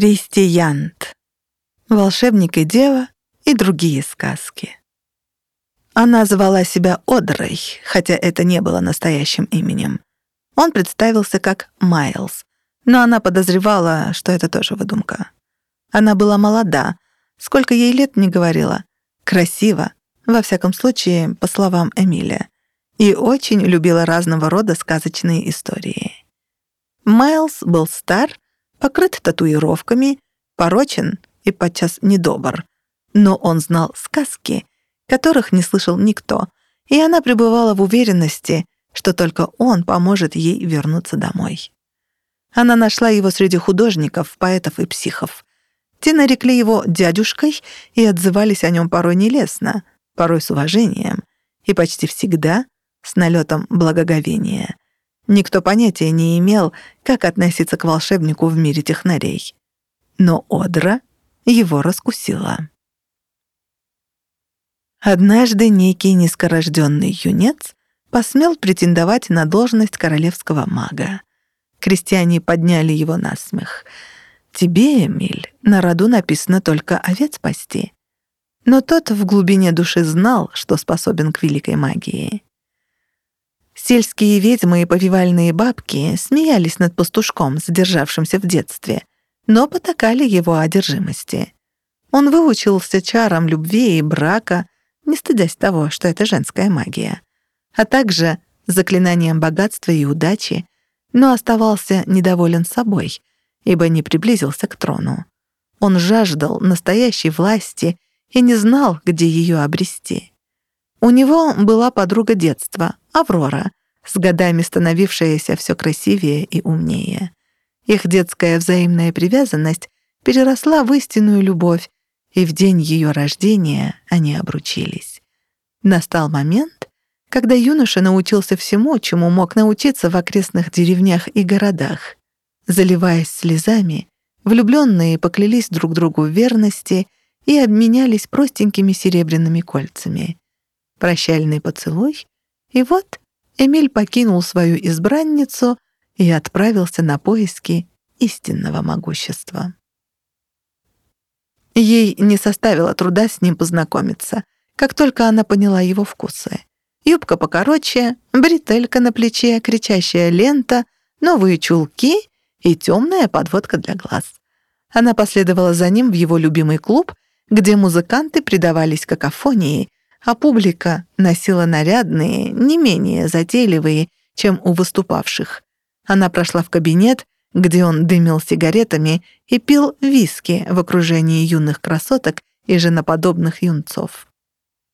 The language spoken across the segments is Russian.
Кристиянт. Волшебник и дева и другие сказки. Она звала себя Одрой, хотя это не было настоящим именем. Он представился как Майлз, но она подозревала, что это тоже выдумка. Она была молода, сколько ей лет не говорила, красива, во всяком случае, по словам Эмиля, и очень любила разного рода сказочные истории. Майлз был стар покрыт татуировками, порочен и подчас недобр. Но он знал сказки, которых не слышал никто, и она пребывала в уверенности, что только он поможет ей вернуться домой. Она нашла его среди художников, поэтов и психов. Те нарекли его дядюшкой и отзывались о нем порой нелестно, порой с уважением, и почти всегда с налетом благоговения. Никто понятия не имел, как относиться к волшебнику в мире технарей. Но Одра его раскусила. Однажды некий низкорожденный юнец посмел претендовать на должность королевского мага. Крестьяне подняли его на смех. «Тебе, Эмиль, на роду написано только овец пасти». Но тот в глубине души знал, что способен к великой магии. Сельские ведьмы и повивальные бабки смеялись над пастушком, задержавшимся в детстве, но потакали его одержимости. Он выучился чарам любви и брака, не стыдясь того, что это женская магия, а также заклинанием богатства и удачи, но оставался недоволен собой, ибо не приблизился к трону. Он жаждал настоящей власти и не знал, где ее обрести. У него была подруга детства, Аврора, с годами становившаяся все красивее и умнее. Их детская взаимная привязанность переросла в истинную любовь, и в день ее рождения они обручились. Настал момент, когда юноша научился всему, чему мог научиться в окрестных деревнях и городах. Заливаясь слезами, влюбленные поклялись друг другу в верности и обменялись простенькими серебряными кольцами. Прощальный поцелуй, и вот Эмиль покинул свою избранницу и отправился на поиски истинного могущества. Ей не составило труда с ним познакомиться, как только она поняла его вкусы. Юбка покороче, бретелька на плече, кричащая лента, новые чулки и темная подводка для глаз. Она последовала за ним в его любимый клуб, где музыканты предавались какофонии, а публика носила нарядные, не менее затейливые, чем у выступавших. Она прошла в кабинет, где он дымил сигаретами и пил виски в окружении юных красоток и женоподобных юнцов.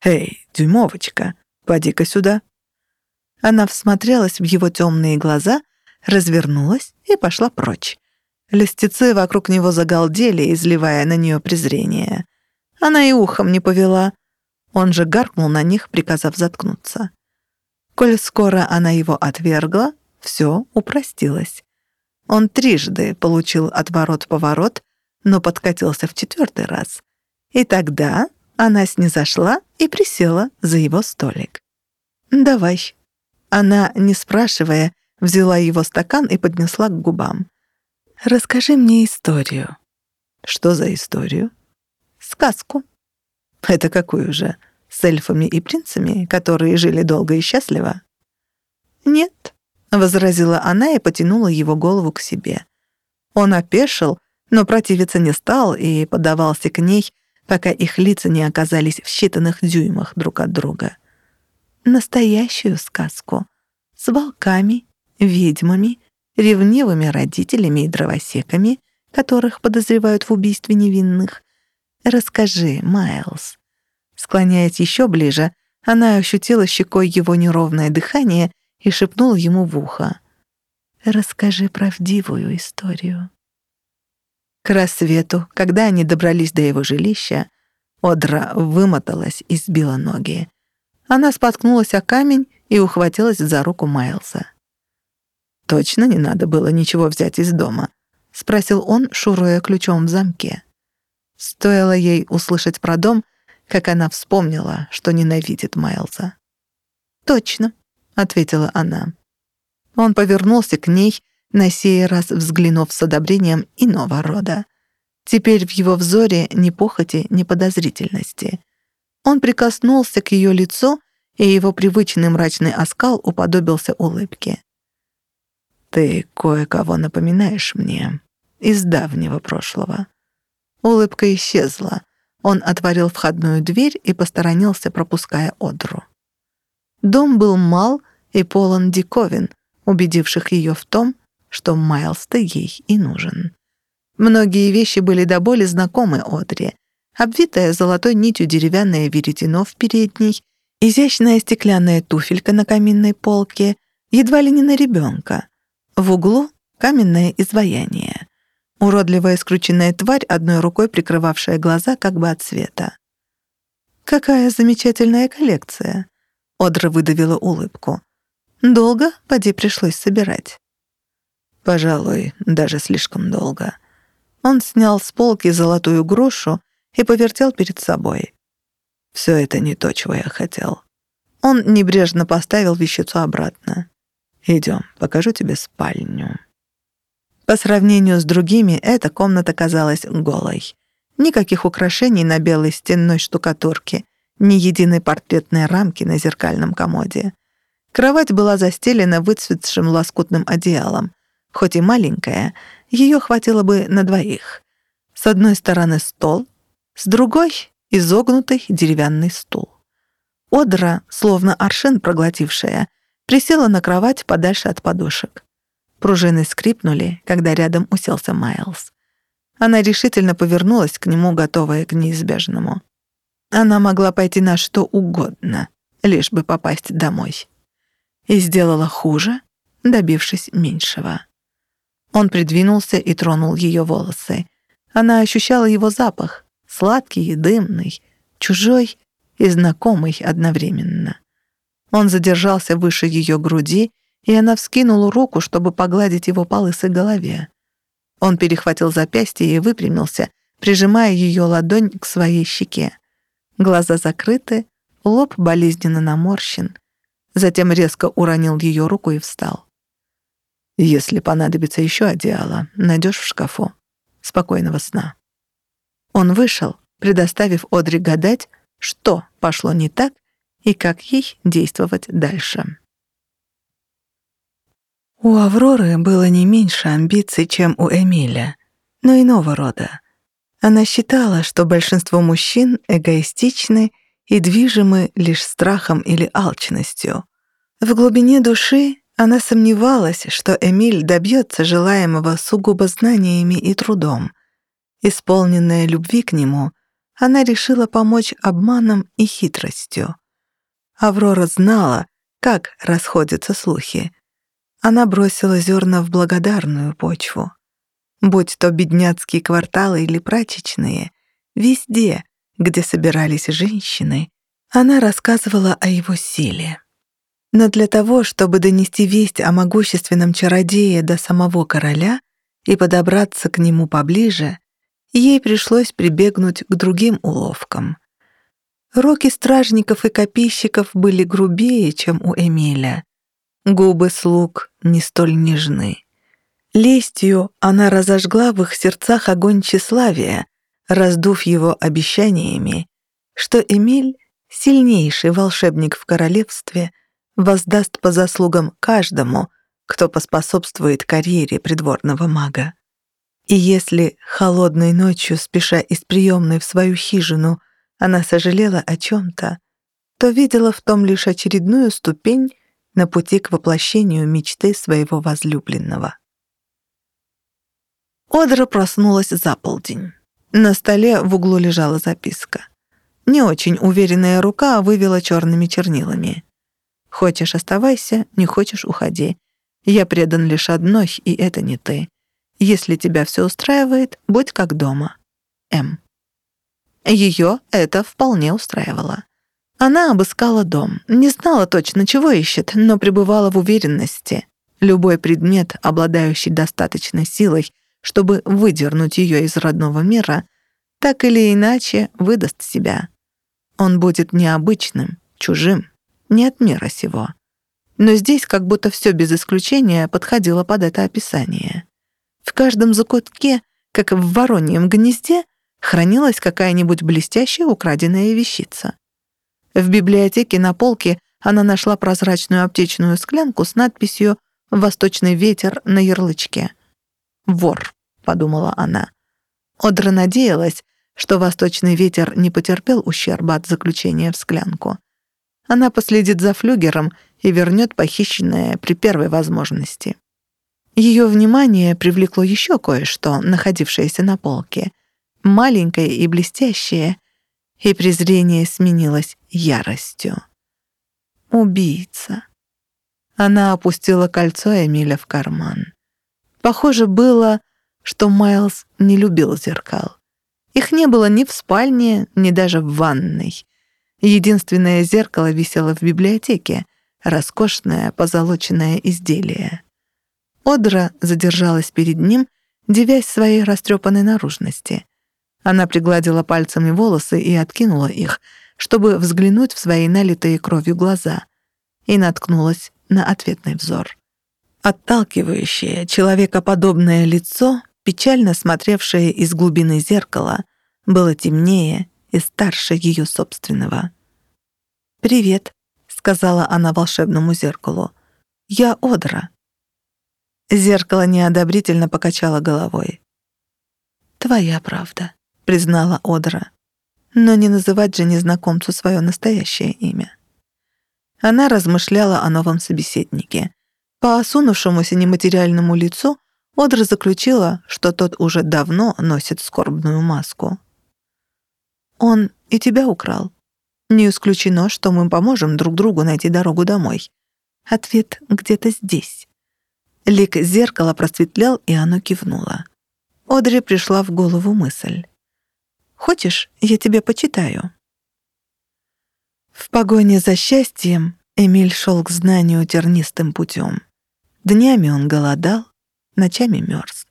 «Эй, дюймовочка, поди-ка сюда». Она всмотрелась в его темные глаза, развернулась и пошла прочь. Листицы вокруг него загалдели, изливая на нее презрение. Она и ухом не повела — он же гаркнул на них, приказав заткнуться. Коль скоро она его отвергла, все упростилось. Он трижды получил отворот-поворот, но подкатился в четвертый раз. И тогда она снизошла и присела за его столик. «Давай». Она, не спрашивая, взяла его стакан и поднесла к губам. «Расскажи мне историю». «Что за историю?» «Сказку». «Это какую же? С эльфами и принцами, которые жили долго и счастливо?» «Нет», — возразила она и потянула его голову к себе. Он опешил, но противиться не стал и подавался к ней, пока их лица не оказались в считанных дюймах друг от друга. Настоящую сказку. С волками, ведьмами, ревнивыми родителями и дровосеками, которых подозревают в убийстве невинных. Расскажи, Майлз, Склоняясь еще ближе, она ощутила щекой его неровное дыхание и шепнула ему в ухо. «Расскажи правдивую историю». К рассвету, когда они добрались до его жилища, Одра вымоталась и сбила ноги. Она споткнулась о камень и ухватилась за руку Майлса. «Точно не надо было ничего взять из дома?» — спросил он, шуруя ключом в замке. Стоило ей услышать про дом — как она вспомнила, что ненавидит Майлза. «Точно», — ответила она. Он повернулся к ней, на сей раз взглянув с одобрением иного рода. Теперь в его взоре ни похоти, ни подозрительности. Он прикоснулся к ее лицу, и его привычный мрачный оскал уподобился улыбке. «Ты кое-кого напоминаешь мне из давнего прошлого». Улыбка исчезла. Он отворил входную дверь и посторонился, пропуская Одру. Дом был мал и полон диковин, убедивших ее в том, что Майлз-то ей и нужен. Многие вещи были до боли знакомы Одри. Обвитая золотой нитью деревянное веретено в передней, изящная стеклянная туфелька на каминной полке, едва ли не на ребенка. В углу — каменное изваяние. Уродливая скрученная тварь, одной рукой прикрывавшая глаза как бы от света. «Какая замечательная коллекция!» Одра выдавила улыбку. «Долго, поди, пришлось собирать». «Пожалуй, даже слишком долго». Он снял с полки золотую грушу и повертел перед собой. «Все это не то, чего я хотел». Он небрежно поставил вещицу обратно. «Идем, покажу тебе спальню». По сравнению с другими, эта комната казалась голой. Никаких украшений на белой стенной штукатурке, ни единой портретной рамки на зеркальном комоде. Кровать была застелена выцветшим лоскутным одеялом. Хоть и маленькая, ее хватило бы на двоих. С одной стороны стол, с другой — изогнутый деревянный стул. Одра, словно аршин проглотившая, присела на кровать подальше от подушек. Пружины скрипнули, когда рядом уселся Майлз. Она решительно повернулась к нему, готовая к неизбежному. Она могла пойти на что угодно, лишь бы попасть домой. И сделала хуже, добившись меньшего. Он придвинулся и тронул ее волосы. Она ощущала его запах, сладкий и дымный, чужой и знакомый одновременно. Он задержался выше ее груди и она вскинула руку, чтобы погладить его по лысой голове. Он перехватил запястье и выпрямился, прижимая ее ладонь к своей щеке. Глаза закрыты, лоб болезненно наморщен. Затем резко уронил ее руку и встал. «Если понадобится еще одеяло, найдешь в шкафу. Спокойного сна». Он вышел, предоставив Одри гадать, что пошло не так и как ей действовать дальше. У Авроры было не меньше амбиций, чем у Эмиля, но иного рода. Она считала, что большинство мужчин эгоистичны и движимы лишь страхом или алчностью. В глубине души она сомневалась, что Эмиль добьется желаемого сугубо знаниями и трудом. Исполненная любви к нему, она решила помочь обманом и хитростью. Аврора знала, как расходятся слухи. Она бросила зерна в благодарную почву. Будь то бедняцкие кварталы или прачечные, везде, где собирались женщины, она рассказывала о его силе. Но для того, чтобы донести весть о могущественном чародее до самого короля и подобраться к нему поближе, ей пришлось прибегнуть к другим уловкам. Роки стражников и копейщиков были грубее, чем у Эмиля, Губы слуг не столь нежны. Лестью она разожгла в их сердцах огонь тщеславия, раздув его обещаниями, что Эмиль, сильнейший волшебник в королевстве, воздаст по заслугам каждому, кто поспособствует карьере придворного мага. И если холодной ночью, спеша из приемной в свою хижину, она сожалела о чем-то, то видела в том лишь очередную ступень на пути к воплощению мечты своего возлюбленного. Одра проснулась за полдень. На столе в углу лежала записка. Не очень уверенная рука вывела черными чернилами. «Хочешь — оставайся, не хочешь — уходи. Я предан лишь одной, и это не ты. Если тебя все устраивает, будь как дома. М». Ее это вполне устраивало. Она обыскала дом. Не знала точно, чего ищет, но пребывала в уверенности. Любой предмет, обладающий достаточной силой, чтобы выдернуть ее из родного мира, так или иначе выдаст себя. Он будет необычным, чужим, не от мира сего. Но здесь как будто все без исключения подходило под это описание. В каждом закутке, как в вороньем гнезде хранилась какая-нибудь блестящая украденная вещица. В библиотеке на полке она нашла прозрачную аптечную склянку с надписью «Восточный ветер» на ярлычке. «Вор», — подумала она. Одра надеялась, что восточный ветер не потерпел ущерба от заключения в склянку. Она последит за флюгером и вернет похищенное при первой возможности. Ее внимание привлекло еще кое-что, находившееся на полке. Маленькое и блестящее, и презрение сменилось яростью. Убийца. Она опустила кольцо Эмиля в карман. Похоже было, что Майлз не любил зеркал. Их не было ни в спальне, ни даже в ванной. Единственное зеркало висело в библиотеке, роскошное позолоченное изделие. Одра задержалась перед ним, девясь своей растрепанной наружности. Она пригладила пальцами волосы и откинула их, чтобы взглянуть в свои налитые кровью глаза, и наткнулась на ответный взор. Отталкивающее, человекоподобное лицо, печально смотревшее из глубины зеркала, было темнее и старше ее собственного. «Привет», — сказала она волшебному зеркалу. «Я Одра». Зеркало неодобрительно покачало головой. «Твоя правда», — признала Одра. «Но не называть же незнакомцу свое настоящее имя». Она размышляла о новом собеседнике. По осунувшемуся нематериальному лицу Одра заключила, что тот уже давно носит скорбную маску. «Он и тебя украл. Не исключено, что мы поможем друг другу найти дорогу домой. Ответ где-то здесь». Лик зеркала просветлял, и оно кивнуло. Одри пришла в голову мысль. «Хочешь, я тебе почитаю?» В погоне за счастьем Эмиль шел к знанию тернистым путем. Днями он голодал, ночами мерз.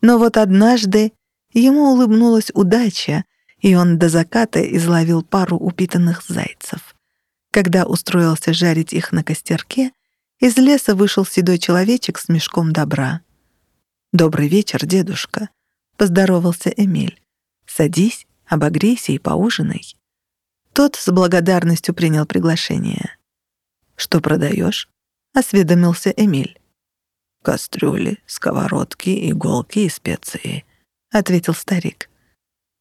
Но вот однажды ему улыбнулась удача, и он до заката изловил пару упитанных зайцев. Когда устроился жарить их на костерке, из леса вышел седой человечек с мешком добра. «Добрый вечер, дедушка», — поздоровался Эмиль. «Садись, обогрейся и поужинай». Тот с благодарностью принял приглашение. «Что продаешь?» — осведомился Эмиль. «Кастрюли, сковородки, иголки и специи», — ответил старик.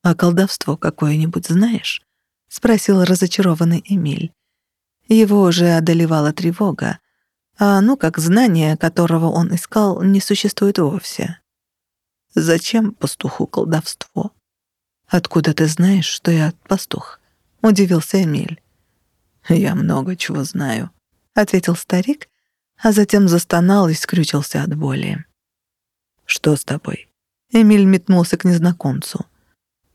«А колдовство какое-нибудь знаешь?» — спросил разочарованный Эмиль. Его уже одолевала тревога, а ну как знание, которого он искал, не существует вовсе. Зачем пастуху колдовство? Откуда ты знаешь, что я пастух? Удивился Эмиль. Я много чего знаю, ответил старик, а затем застонал и скрючился от боли. Что с тобой? Эмиль метнулся к незнакомцу.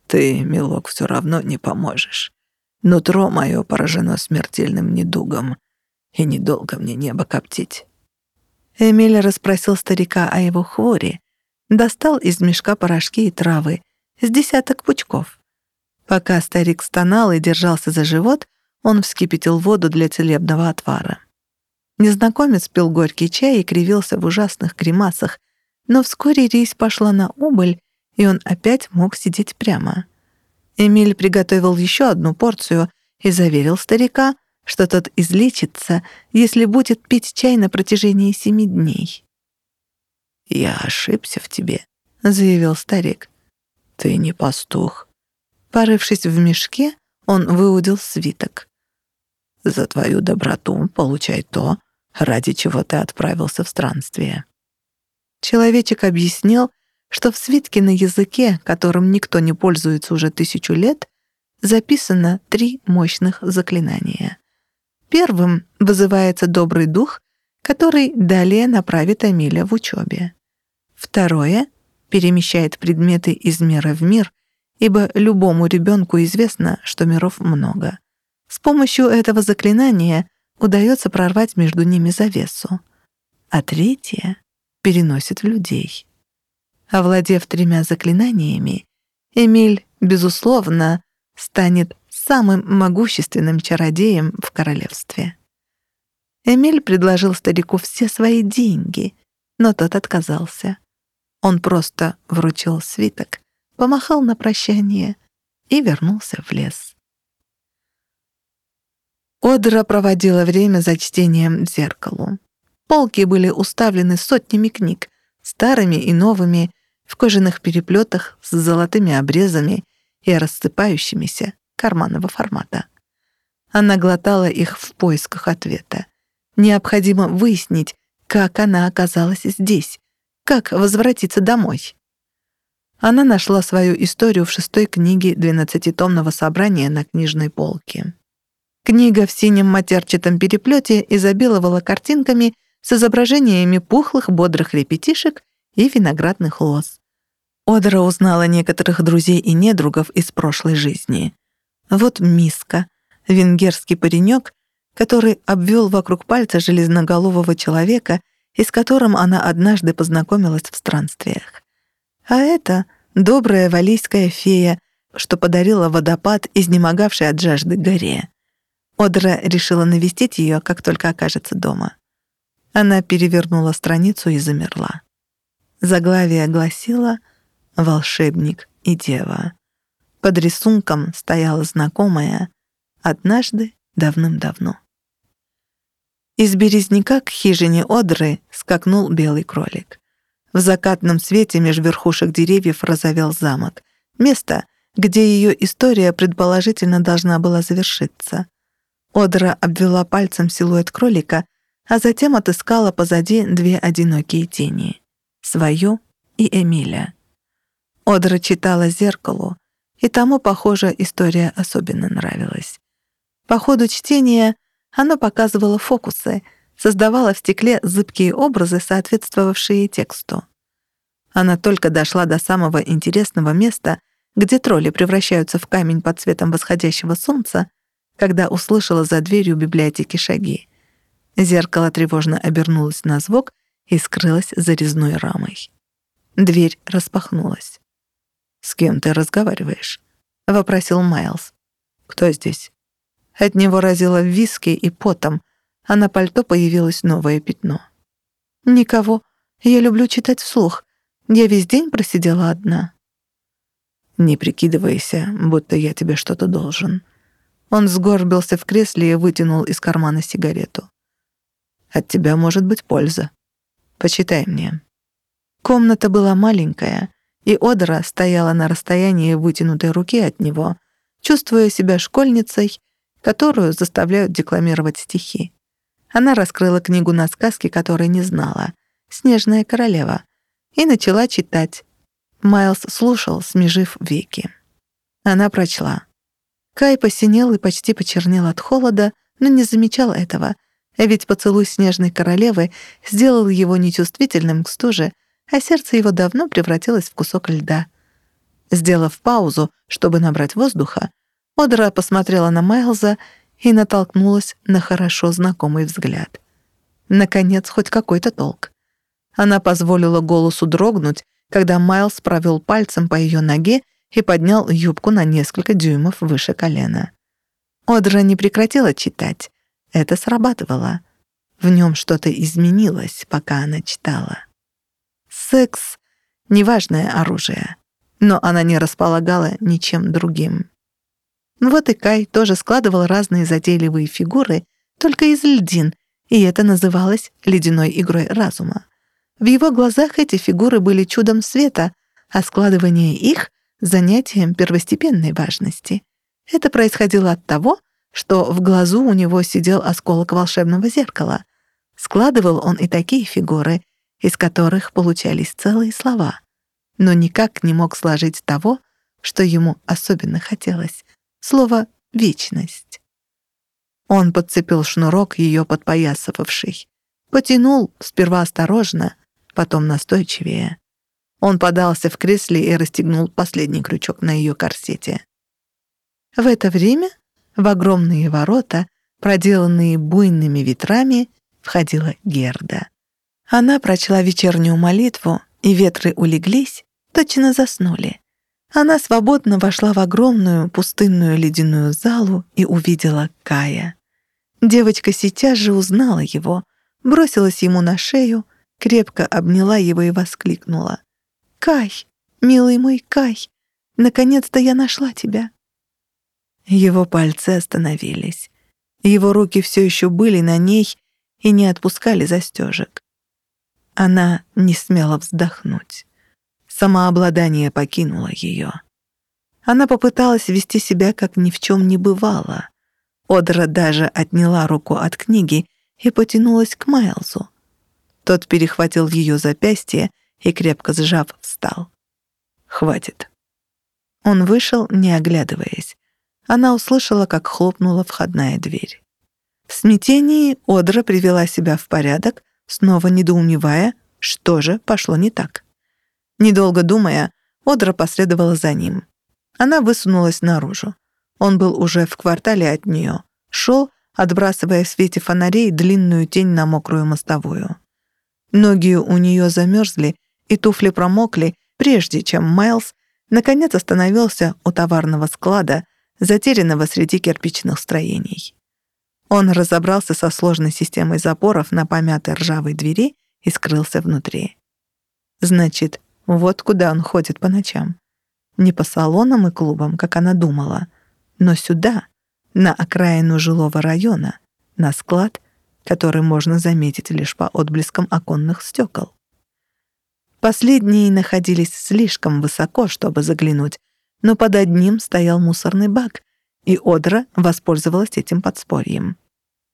Ты, милок, все равно не поможешь. Нутро мое поражено смертельным недугом и недолго мне небо коптить». Эмиль расспросил старика о его хворе, достал из мешка порошки и травы, с десяток пучков. Пока старик стонал и держался за живот, он вскипятил воду для целебного отвара. Незнакомец пил горький чай и кривился в ужасных гримасах, но вскоре рейс пошла на убыль, и он опять мог сидеть прямо. Эмиль приготовил еще одну порцию и заверил старика — что тот излечится, если будет пить чай на протяжении семи дней. «Я ошибся в тебе», — заявил старик. «Ты не пастух». Порывшись в мешке, он выудил свиток. «За твою доброту получай то, ради чего ты отправился в странствие». Человечек объяснил, что в свитке на языке, которым никто не пользуется уже тысячу лет, записано три мощных заклинания. Первым вызывается добрый дух, который далее направит Амиля в учебе. Второе — перемещает предметы из мира в мир, ибо любому ребенку известно, что миров много. С помощью этого заклинания удается прорвать между ними завесу. А третье — переносит людей. Овладев тремя заклинаниями, Эмиль, безусловно, станет самым могущественным чародеем в королевстве. Эмиль предложил старику все свои деньги, но тот отказался. Он просто вручил свиток, помахал на прощание и вернулся в лес. Одра проводила время за чтением зеркалу. Полки были уставлены сотнями книг, старыми и новыми, в кожаных переплетах с золотыми обрезами и рассыпающимися карманного формата. Она глотала их в поисках ответа. Необходимо выяснить, как она оказалась здесь, как возвратиться домой. Она нашла свою историю в шестой книге двенадцатитомного собрания на книжной полке. Книга в синем матерчатом переплете изобиловала картинками с изображениями пухлых бодрых репетишек и виноградных лоз. Одра узнала некоторых друзей и недругов из прошлой жизни. Вот Миска, венгерский паренек, который обвел вокруг пальца железноголового человека и с которым она однажды познакомилась в странствиях. А это добрая валийская фея, что подарила водопад, изнемогавший от жажды горе. Одра решила навестить ее, как только окажется дома. Она перевернула страницу и замерла. Заглавие гласило «Волшебник и дева». Под рисунком стояла знакомая «Однажды давным-давно». Из березняка к хижине Одры скакнул белый кролик. В закатном свете меж верхушек деревьев разовел замок. Место, где ее история предположительно должна была завершиться. Одра обвела пальцем силуэт кролика, а затем отыскала позади две одинокие тени — свою и Эмиля. Одра читала зеркалу, и тому, похоже, история особенно нравилась. По ходу чтения оно показывало фокусы, создавало в стекле зыбкие образы, соответствовавшие тексту. Она только дошла до самого интересного места, где тролли превращаются в камень под цветом восходящего солнца, когда услышала за дверью библиотеки шаги. Зеркало тревожно обернулось на звук и скрылось за резной рамой. Дверь распахнулась. «С кем ты разговариваешь?» — вопросил Майлз. «Кто здесь?» От него разило виски и потом, а на пальто появилось новое пятно. «Никого. Я люблю читать вслух. Я весь день просидела одна». «Не прикидывайся, будто я тебе что-то должен», он сгорбился в кресле и вытянул из кармана сигарету. «От тебя может быть польза. Почитай мне». Комната была маленькая, и Одра стояла на расстоянии вытянутой руки от него, чувствуя себя школьницей, которую заставляют декламировать стихи. Она раскрыла книгу на сказки, которой не знала, «Снежная королева», и начала читать. Майлз слушал, смежив веки. Она прочла. Кай посинел и почти почернел от холода, но не замечал этого, а ведь поцелуй снежной королевы сделал его нечувствительным к стуже, а сердце его давно превратилось в кусок льда. Сделав паузу, чтобы набрать воздуха, Одра посмотрела на Майлза и натолкнулась на хорошо знакомый взгляд. Наконец, хоть какой-то толк. Она позволила голосу дрогнуть, когда Майлз провел пальцем по ее ноге и поднял юбку на несколько дюймов выше колена. Одра не прекратила читать. Это срабатывало. В нем что-то изменилось, пока она читала. Секс — неважное оружие, но она не располагала ничем другим. Вот и Кай тоже складывал разные затейливые фигуры, только из льдин, и это называлось ледяной игрой разума. В его глазах эти фигуры были чудом света, а складывание их занятием первостепенной важности. Это происходило от того, что в глазу у него сидел осколок волшебного зеркала. Складывал он и такие фигуры, из которых получались целые слова, но никак не мог сложить того, что ему особенно хотелось — слово «вечность». Он подцепил шнурок, ее подпоясывавший, потянул сперва осторожно, потом настойчивее. Он подался в кресле и расстегнул последний крючок на ее корсете. В это время в огромные ворота, проделанные буйными ветрами, входила Герда. Она прочла вечернюю молитву, и ветры улеглись, точно заснули. Она свободно вошла в огромную пустынную ледяную залу и увидела Кая. Девочка сейчас же узнала его, бросилась ему на шею, крепко обняла его и воскликнула. Кай, милый мой Кай, наконец-то я нашла тебя». Его пальцы остановились. Его руки все еще были на ней и не отпускали застежек. Она не смела вздохнуть. Самообладание покинуло ее. Она попыталась вести себя, как ни в чем не бывало. Одра даже отняла руку от книги и потянулась к Майлзу. Тот перехватил ее запястье и, крепко сжав, встал. «Хватит». Он вышел, не оглядываясь. Она услышала, как хлопнула входная дверь. В смятении Одра привела себя в порядок, снова недоумевая, что же пошло не так. Недолго думая, Одра последовала за ним. Она высунулась наружу. Он был уже в квартале от нее. Шел, отбрасывая в свете фонарей длинную тень на мокрую мостовую. Ноги у нее замерзли, и туфли промокли, прежде чем Майлз наконец остановился у товарного склада, затерянного среди кирпичных строений. Он разобрался со сложной системой запоров на помятой ржавой двери и скрылся внутри. Значит, вот куда он ходит по ночам. Не по салонам и клубам, как она думала, но сюда, на окраину жилого района, на склад, который можно заметить лишь по отблескам оконных стекол. Последние находились слишком высоко, чтобы заглянуть, но под одним стоял мусорный бак, и Одра воспользовалась этим подспорьем.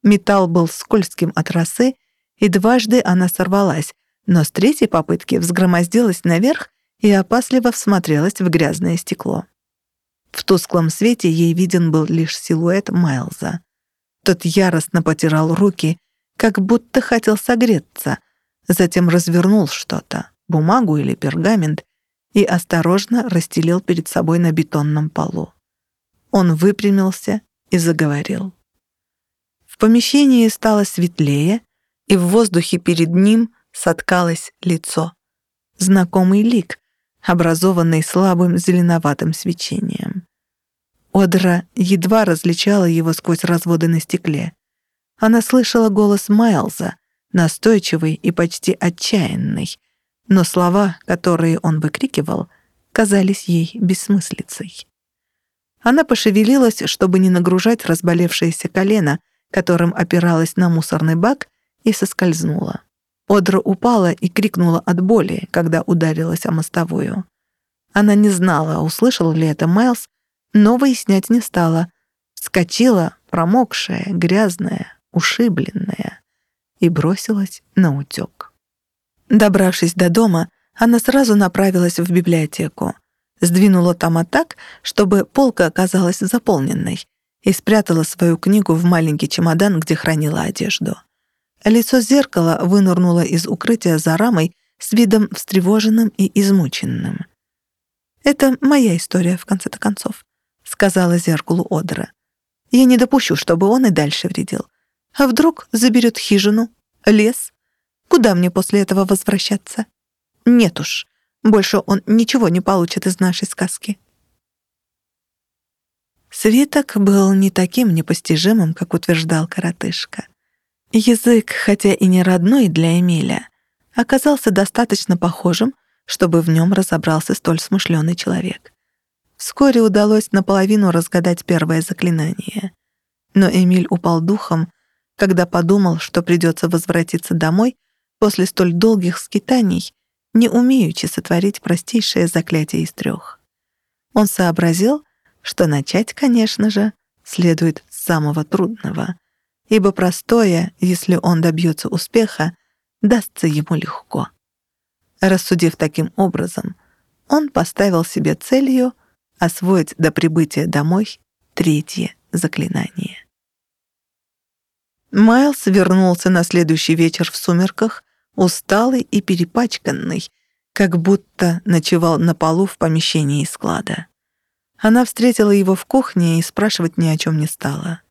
Металл был скользким от росы, и дважды она сорвалась, но с третьей попытки взгромоздилась наверх и опасливо всмотрелась в грязное стекло. В тусклом свете ей виден был лишь силуэт Майлза. Тот яростно потирал руки, как будто хотел согреться, затем развернул что-то, бумагу или пергамент, и осторожно расстелил перед собой на бетонном полу. Он выпрямился и заговорил. В помещении стало светлее, и в воздухе перед ним соткалось лицо. Знакомый лик, образованный слабым зеленоватым свечением. Одра едва различала его сквозь разводы на стекле. Она слышала голос Майлза, настойчивый и почти отчаянный, но слова, которые он выкрикивал, казались ей бессмыслицей. Она пошевелилась, чтобы не нагружать разболевшееся колено, которым опиралась на мусорный бак, и соскользнула. Одра упала и крикнула от боли, когда ударилась о мостовую. Она не знала, услышал ли это Майлз, но выяснять не стала. Скочила, промокшая, грязная, ушибленная, и бросилась на утёк. Добравшись до дома, она сразу направилась в библиотеку, сдвинула тома так, чтобы полка оказалась заполненной, и спрятала свою книгу в маленький чемодан, где хранила одежду. Лицо зеркала вынырнуло из укрытия за рамой с видом встревоженным и измученным. «Это моя история, в конце-то концов», — сказала зеркалу Одра. «Я не допущу, чтобы он и дальше вредил. А вдруг заберет хижину, лес? Куда мне после этого возвращаться? Нет уж, больше он ничего не получит из нашей сказки». Свиток был не таким непостижимым, как утверждал коротышка. Язык, хотя и не родной для Эмиля, оказался достаточно похожим, чтобы в нем разобрался столь смышленый человек. Вскоре удалось наполовину разгадать первое заклинание. Но Эмиль упал духом, когда подумал, что придется возвратиться домой после столь долгих скитаний, не умеючи сотворить простейшее заклятие из трех. Он сообразил, что начать, конечно же, следует с самого трудного, ибо простое, если он добьется успеха, дастся ему легко. Рассудив таким образом, он поставил себе целью освоить до прибытия домой третье заклинание. Майлз вернулся на следующий вечер в сумерках, усталый и перепачканный, как будто ночевал на полу в помещении склада. Она встретила его в кухне и спрашивать ни о чем не стала.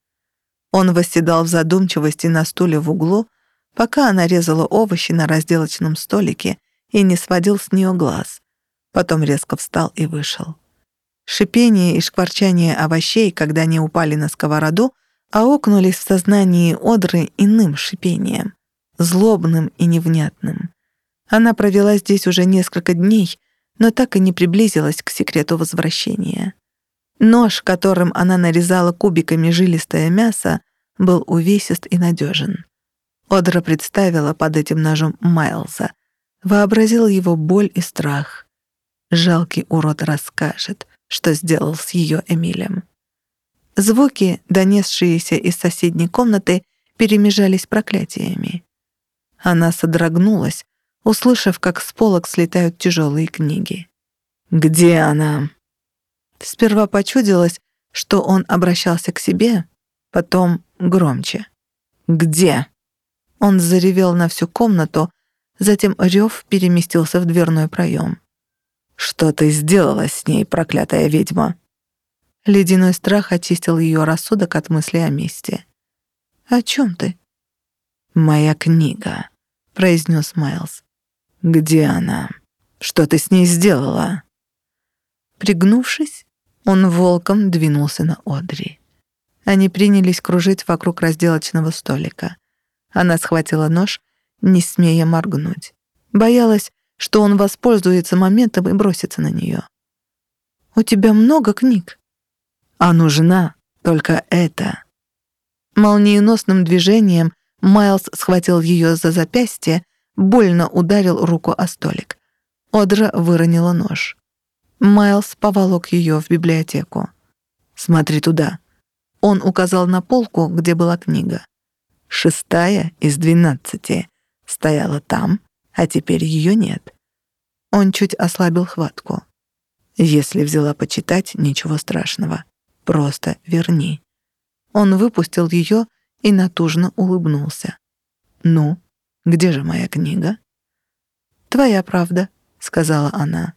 Он восседал в задумчивости на стуле в углу, пока она резала овощи на разделочном столике и не сводил с нее глаз. Потом резко встал и вышел. Шипение и шкварчание овощей, когда они упали на сковороду, аукнулись в сознании Одры иным шипением, злобным и невнятным. Она провела здесь уже несколько дней, но так и не приблизилась к секрету возвращения. Нож, которым она нарезала кубиками жилистое мясо, был увесист и надежен. Одра представила под этим ножом Майлза, вообразила его боль и страх. Жалкий урод расскажет, что сделал с ее Эмилем. Звуки, донесшиеся из соседней комнаты, перемежались проклятиями. Она содрогнулась, услышав, как с полок слетают тяжелые книги. «Где она?» Сперва почудилось, что он обращался к себе, потом громче. «Где?» Он заревел на всю комнату, затем рев переместился в дверной проем. «Что ты сделала с ней, проклятая ведьма?» Ледяной страх очистил ее рассудок от мысли о мести. «О чем ты?» «Моя книга», — произнес Майлз. «Где она? Что ты с ней сделала?» Пригнувшись, он волком двинулся на Одри. Они принялись кружить вокруг разделочного столика. Она схватила нож, не смея моргнуть. Боялась, что он воспользуется моментом и бросится на нее. «У тебя много книг?» «А нужна только эта». Молниеносным движением Майлз схватил ее за запястье, больно ударил руку о столик. Одра выронила нож. Майлз поволок ее в библиотеку. «Смотри туда». Он указал на полку, где была книга. Шестая из двенадцати стояла там, а теперь ее нет. Он чуть ослабил хватку. Если взяла почитать, ничего страшного. Просто верни. Он выпустил ее и натужно улыбнулся. «Ну, где же моя книга?» «Твоя правда», — сказала она.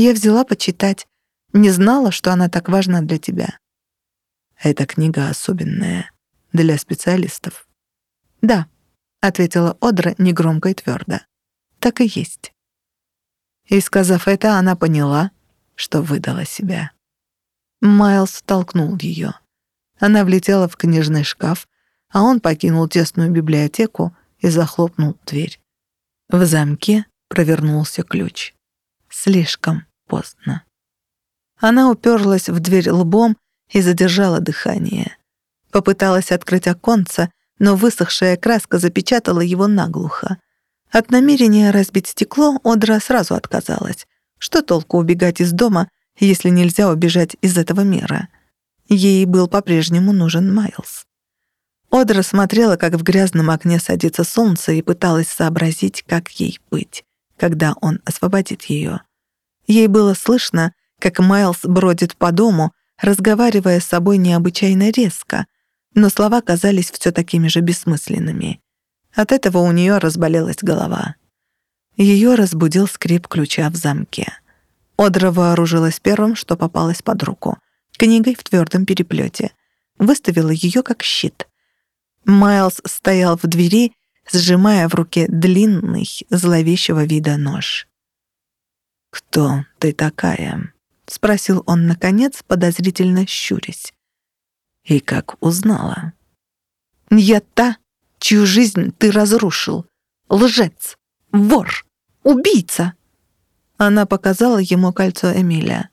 Я взяла почитать. Не знала, что она так важна для тебя. Эта книга особенная. Для специалистов. Да, ответила Одра негромко и твердо. Так и есть. И сказав это, она поняла, что выдала себя. Майлз толкнул ее. Она влетела в книжный шкаф, а он покинул тесную библиотеку и захлопнул дверь. В замке провернулся ключ. Слишком поздно. Она уперлась в дверь лбом и задержала дыхание. Попыталась открыть оконце, но высохшая краска запечатала его наглухо. От намерения разбить стекло Одра сразу отказалась. Что толку убегать из дома, если нельзя убежать из этого мира? Ей был по-прежнему нужен Майлз. Одра смотрела, как в грязном окне садится солнце, и пыталась сообразить, как ей быть, когда он освободит ее. Ей было слышно, как Майлз бродит по дому, разговаривая с собой необычайно резко, но слова казались все такими же бессмысленными. От этого у нее разболелась голова. Ее разбудил скрип ключа в замке. Одра вооружилась первым, что попалось под руку, книгой в твердом переплете. Выставила ее как щит. Майлз стоял в двери, сжимая в руке длинный, зловещего вида нож. «Кто ты такая?» — спросил он, наконец, подозрительно щурясь. «И как узнала?» «Я та, чью жизнь ты разрушил. Лжец, вор, убийца!» Она показала ему кольцо Эмиля.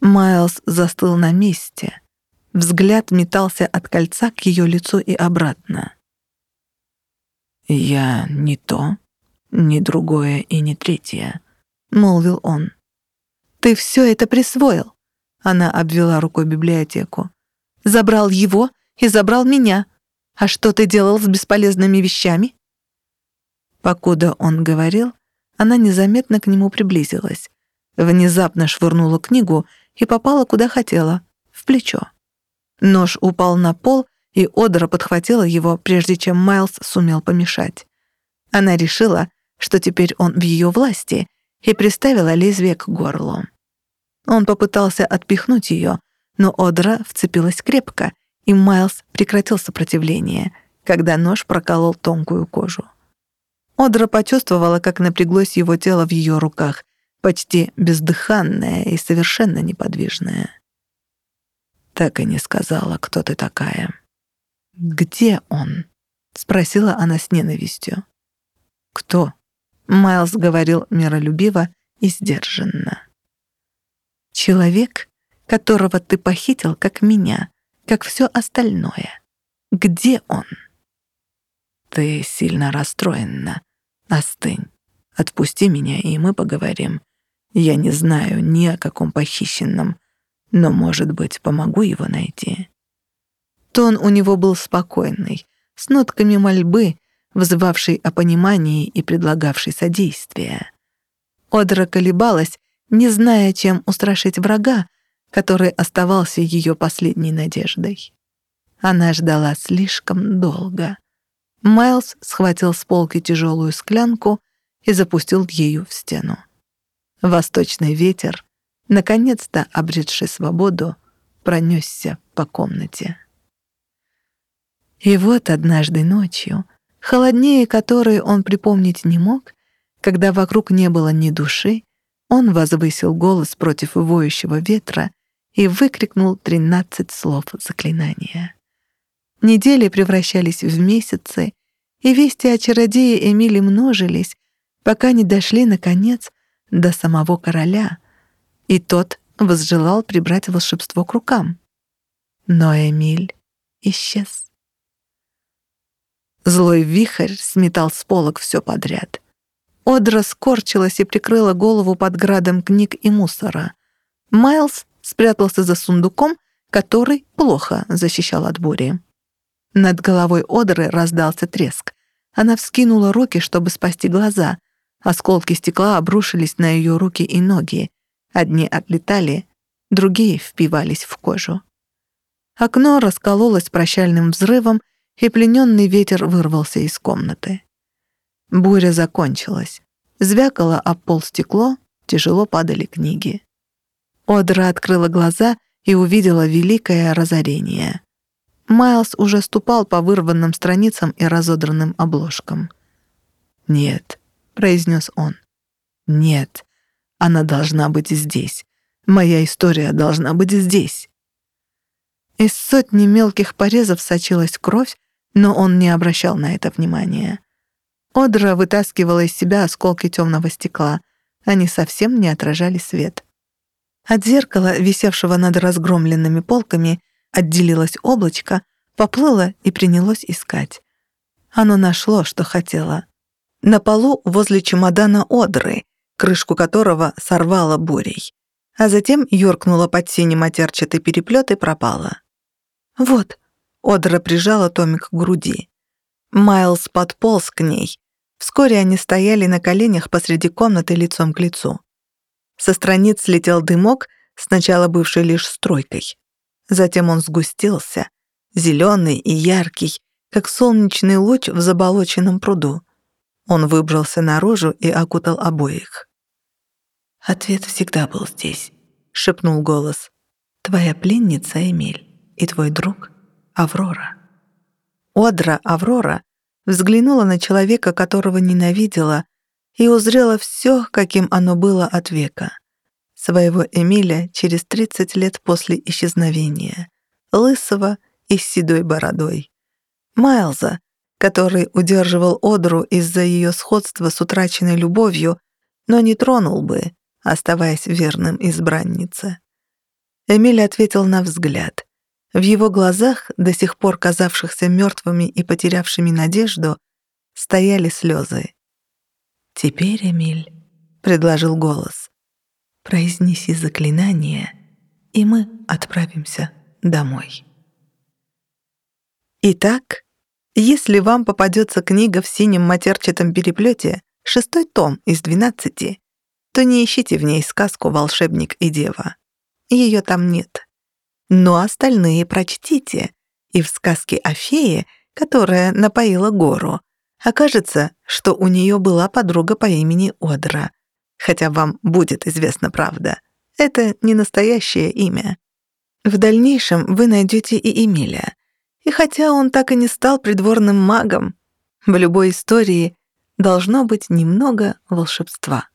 Майлз застыл на месте. Взгляд метался от кольца к ее лицу и обратно. «Я не то, не другое и не третье», — молвил он. «Ты все это присвоил!» Она обвела рукой библиотеку. «Забрал его и забрал меня. А что ты делал с бесполезными вещами?» Покуда он говорил, она незаметно к нему приблизилась. Внезапно швырнула книгу и попала куда хотела, в плечо. Нож упал на пол, и Одра подхватила его, прежде чем Майлз сумел помешать. Она решила, что теперь он в ее власти, и приставила лезвие к горлу. Он попытался отпихнуть ее, но Одра вцепилась крепко, и Майлз прекратил сопротивление, когда нож проколол тонкую кожу. Одра почувствовала, как напряглось его тело в ее руках, почти бездыханное и совершенно неподвижное. Так и не сказала, кто ты такая. «Где он?» — спросила она с ненавистью. «Кто?» Майлз говорил миролюбиво и сдержанно. «Человек, которого ты похитил, как меня, как все остальное. Где он?» «Ты сильно расстроена. Остынь. Отпусти меня, и мы поговорим. Я не знаю ни о каком похищенном, но, может быть, помогу его найти». Тон у него был спокойный, с нотками мольбы, вызывавшей о понимании и предлагавшей содействие. Одра колебалась, не зная, чем устрашить врага, который оставался ее последней надеждой. Она ждала слишком долго. Майлз схватил с полки тяжелую склянку и запустил ею в стену. Восточный ветер, наконец-то обретший свободу, пронесся по комнате. И вот однажды ночью, холоднее которой он припомнить не мог, когда вокруг не было ни души, он возвысил голос против воющего ветра и выкрикнул тринадцать слов заклинания. Недели превращались в месяцы, и вести о чародее Эмили множились, пока не дошли, наконец, до самого короля, и тот возжелал прибрать волшебство к рукам. Но Эмиль исчез. Злой вихрь сметал с полок все подряд. Одра скорчилась и прикрыла голову под градом книг и мусора. Майлз спрятался за сундуком, который плохо защищал от бури. Над головой Одры раздался треск. Она вскинула руки, чтобы спасти глаза. Осколки стекла обрушились на ее руки и ноги. Одни отлетали, другие впивались в кожу. Окно раскололось прощальным взрывом, и плененный ветер вырвался из комнаты. Буря закончилась. Звякало об пол стекло, тяжело падали книги. Одра открыла глаза и увидела великое разорение. Майлз уже ступал по вырванным страницам и разодранным обложкам. «Нет», — произнес он. «Нет, она должна быть здесь. Моя история должна быть здесь». Из сотни мелких порезов сочилась кровь, но он не обращал на это внимания. Одра вытаскивала из себя осколки темного стекла. Они совсем не отражали свет. От зеркала, висевшего над разгромленными полками, отделилось облачко, поплыло и принялось искать. Оно нашло, что хотело. На полу возле чемодана Одры, крышку которого сорвало бурей, а затем юркнула под синий матерчатый переплет и пропала. «Вот», Одра прижала Томик к груди. Майлз подполз к ней. Вскоре они стояли на коленях посреди комнаты лицом к лицу. Со страниц слетел дымок, сначала бывший лишь стройкой. Затем он сгустился, зеленый и яркий, как солнечный луч в заболоченном пруду. Он выбрался наружу и окутал обоих. «Ответ всегда был здесь», — шепнул голос. «Твоя пленница Эмиль и твой друг Аврора. Одра Аврора взглянула на человека, которого ненавидела, и узрела все, каким оно было от века. Своего Эмиля через 30 лет после исчезновения, лысого и с седой бородой. Майлза, который удерживал Одру из-за ее сходства с утраченной любовью, но не тронул бы, оставаясь верным избраннице. Эмиль ответил на взгляд. В его глазах, до сих пор казавшихся мертвыми и потерявшими надежду, стояли слезы. «Теперь, Эмиль», — предложил голос, — «произнеси заклинание, и мы отправимся домой». Итак, если вам попадется книга в синем матерчатом переплете, шестой том из двенадцати, то не ищите в ней сказку «Волшебник и дева». Ее там нет но остальные прочтите. И в сказке о фее, которая напоила гору, окажется, что у нее была подруга по имени Одра. Хотя вам будет известна правда. Это не настоящее имя. В дальнейшем вы найдете и Эмиля. И хотя он так и не стал придворным магом, в любой истории должно быть немного волшебства.